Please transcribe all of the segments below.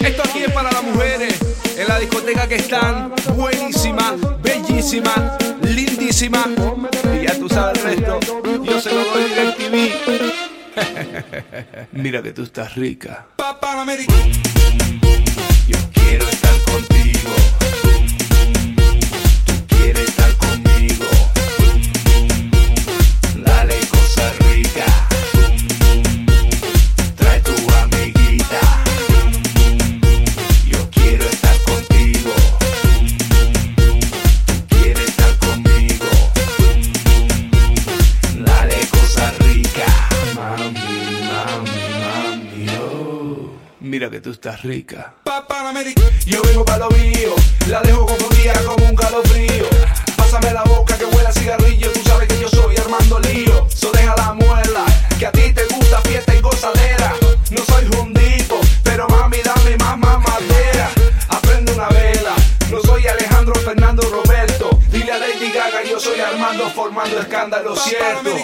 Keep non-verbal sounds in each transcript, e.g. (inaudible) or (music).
Esto aquí es para las mujeres en la discoteca que están buenísimas, bellísimas, lindísimas. Y ya tú sabes el resto. Yo se lo doy en TV. (laughs) Mira que tú estás rica. Yo quiero Mira que tú estás rica. Yo vengo para lo mío, la dejo confundida como un calofrío. Pásame la boca que huele a cigarrillo, tú sabes que yo soy Armando Lío. So deja la muela, que a ti te gusta fiesta y gozadera. No soy jundito, pero mami dame más mamadera. Aprende una vela, no soy Alejandro Fernando Roberto. Dile a Lady Gaga, yo soy Armando formando escándalo cierto.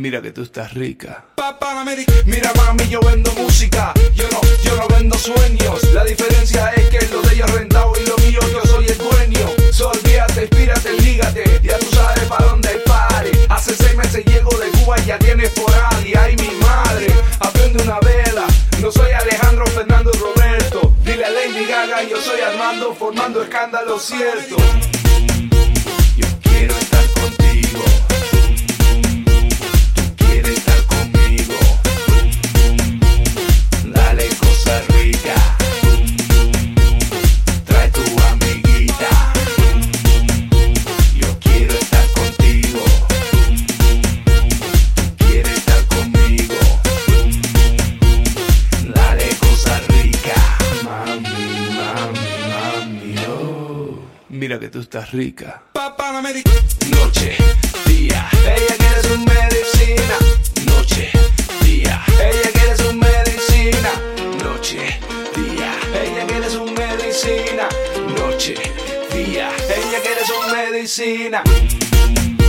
Mira que tú estás rica. Mira mami, yo vendo música, yo no, yo no vendo sueños. La diferencia es que lo de ella rentado y lo mío yo soy el dueño. So, olvídate, inspírate, lígate, ya tú sabes para dónde pare. Hace seis meses llego de Cuba y ya tienes por ahí, ay mi madre. Aprende una vela, no soy Alejandro Fernando Roberto. Dile a Lady Gaga, yo soy Armando formando escándalo cierto. Mira que tú estás rica. Noche, día, ella quiere su medicina. Noche, día, ella quiere su medicina. Noche, día, ella quiere su medicina. Noche, día, ella quiere su medicina.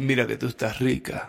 Mira que tú estás rica.